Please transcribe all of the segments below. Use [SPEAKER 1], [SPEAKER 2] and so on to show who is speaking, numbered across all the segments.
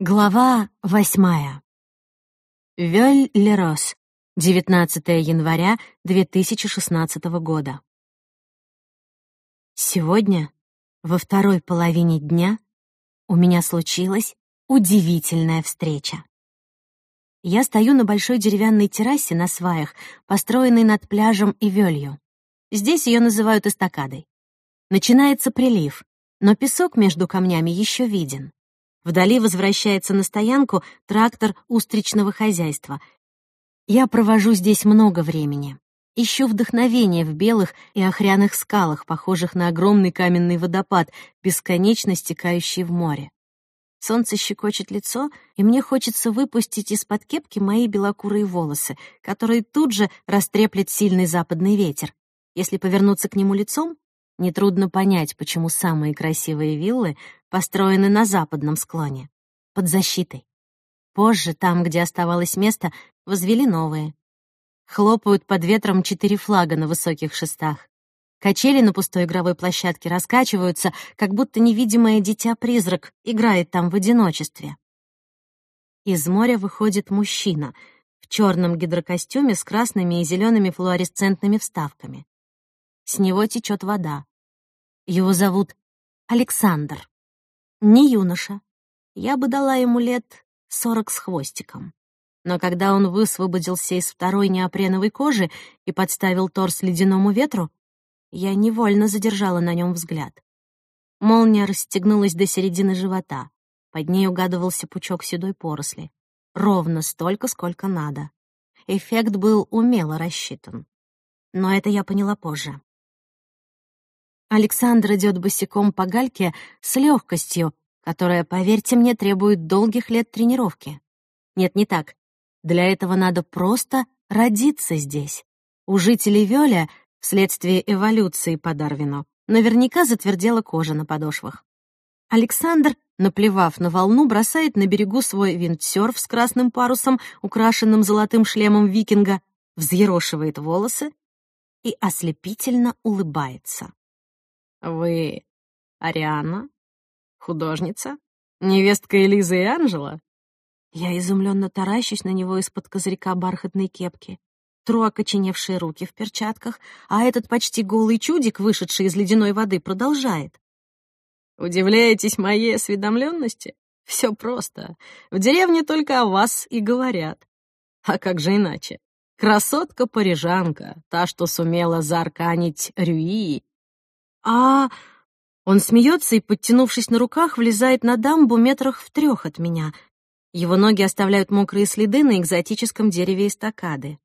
[SPEAKER 1] Глава восьмая. Вёль-Лерос, 19 января 2016 года. Сегодня, во второй половине дня, у меня случилась удивительная встреча. Я стою на большой деревянной террасе на сваях, построенной над пляжем и Вёлью. Здесь ее называют эстакадой. Начинается прилив, но песок между камнями еще виден. Вдали возвращается на стоянку трактор устричного хозяйства. Я провожу здесь много времени. Ищу вдохновение в белых и охряных скалах, похожих на огромный каменный водопад, бесконечно стекающий в море. Солнце щекочет лицо, и мне хочется выпустить из-под кепки мои белокурые волосы, которые тут же растреплет сильный западный ветер. Если повернуться к нему лицом, нетрудно понять, почему самые красивые виллы построены на западном склоне, под защитой. Позже, там, где оставалось место, возвели новые. Хлопают под ветром четыре флага на высоких шестах. Качели на пустой игровой площадке раскачиваются, как будто невидимое дитя-призрак играет там в одиночестве. Из моря выходит мужчина в черном гидрокостюме с красными и зелеными флуоресцентными вставками. С него течет вода. Его зовут Александр. Не юноша. Я бы дала ему лет сорок с хвостиком. Но когда он высвободился из второй неопреновой кожи и подставил торс ледяному ветру, я невольно задержала на нем взгляд. Молния расстегнулась до середины живота. Под ней угадывался пучок седой поросли. Ровно столько, сколько надо. Эффект был умело рассчитан. Но это я поняла позже. Александр идет босиком по гальке с легкостью, которая, поверьте мне, требует долгих лет тренировки. Нет, не так. Для этого надо просто родиться здесь. У жителей Вёля, вследствие эволюции по Дарвину, наверняка затвердела кожа на подошвах. Александр, наплевав на волну, бросает на берегу свой виндсерф с красным парусом, украшенным золотым шлемом викинга, взъерошивает волосы и ослепительно улыбается. «Вы Ариана? Художница? Невестка Элизы и Анжела?» Я изумленно таращусь на него из-под козырька бархатной кепки. Тру окоченевшие руки в перчатках, а этот почти голый чудик, вышедший из ледяной воды, продолжает. «Удивляетесь моей осведомленности? Все просто. В деревне только о вас и говорят. А как же иначе? Красотка-парижанка, та, что сумела заарканить Рюи а Он смеется и, подтянувшись на руках, влезает на дамбу метрах в трех от меня. Его ноги оставляют мокрые следы на экзотическом дереве эстакады.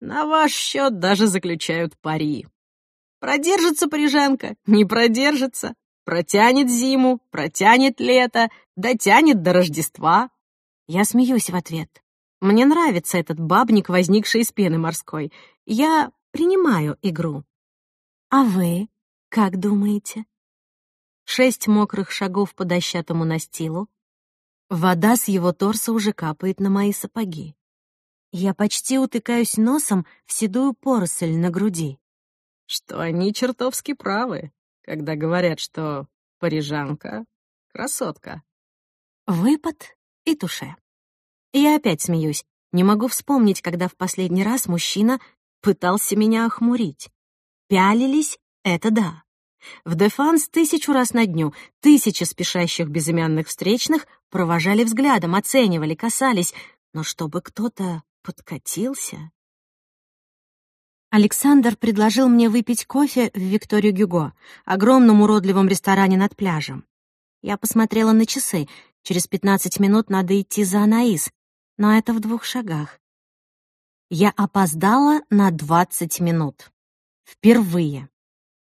[SPEAKER 1] На ваш счет даже заключают пари. Продержится парижанка, не продержится. Протянет зиму, протянет лето, дотянет до Рождества. Я смеюсь в ответ. Мне нравится этот бабник, возникший из пены морской. Я принимаю игру. А вы? Как думаете? Шесть мокрых шагов по дощатому настилу. Вода с его торса уже капает на мои сапоги. Я почти утыкаюсь носом в седую поросль на груди. Что они чертовски правы, когда говорят, что парижанка — красотка. Выпад и туше. Я опять смеюсь. Не могу вспомнить, когда в последний раз мужчина пытался меня охмурить. Пялились — это да. В Дефанс тысячу раз на дню тысячи спешащих безымянных встречных провожали взглядом, оценивали, касались, но чтобы кто-то подкатился... Александр предложил мне выпить кофе в Викторию Гюго, огромном уродливом ресторане над пляжем. Я посмотрела на часы. Через пятнадцать минут надо идти за Анаис, но это в двух шагах. Я опоздала на двадцать минут. Впервые.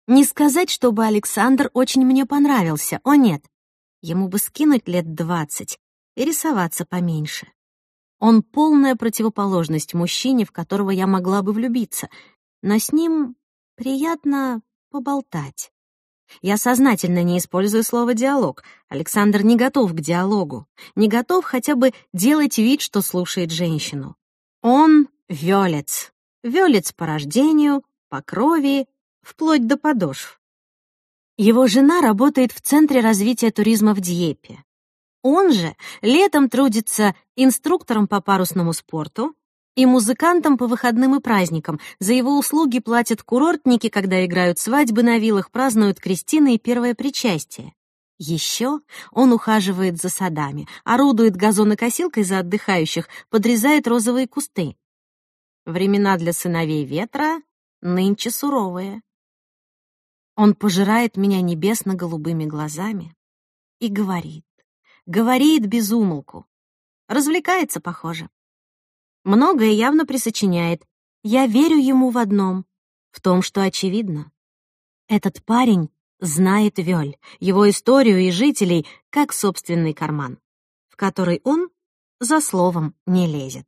[SPEAKER 1] Не сказать, чтобы Александр очень мне понравился, о нет. Ему бы скинуть лет двадцать и рисоваться поменьше. Он полная противоположность мужчине, в которого я могла бы влюбиться, но с ним приятно поболтать. Я сознательно не использую слово «диалог». Александр не готов к диалогу, не готов хотя бы делать вид, что слушает женщину. Он — вёлец. Вёлец по рождению, по крови вплоть до подошв. Его жена работает в Центре развития туризма в Дьеппе. Он же летом трудится инструктором по парусному спорту и музыкантом по выходным и праздникам. За его услуги платят курортники, когда играют свадьбы на виллах, празднуют крестины и первое причастие. Еще он ухаживает за садами, орудует газонокосилкой за отдыхающих, подрезает розовые кусты. Времена для сыновей ветра нынче суровые. Он пожирает меня небесно-голубыми глазами и говорит, говорит без умолку. Развлекается, похоже. Многое явно присочиняет. Я верю ему в одном, в том, что очевидно. Этот парень знает Вёль, его историю и жителей, как собственный карман, в который он за словом не лезет.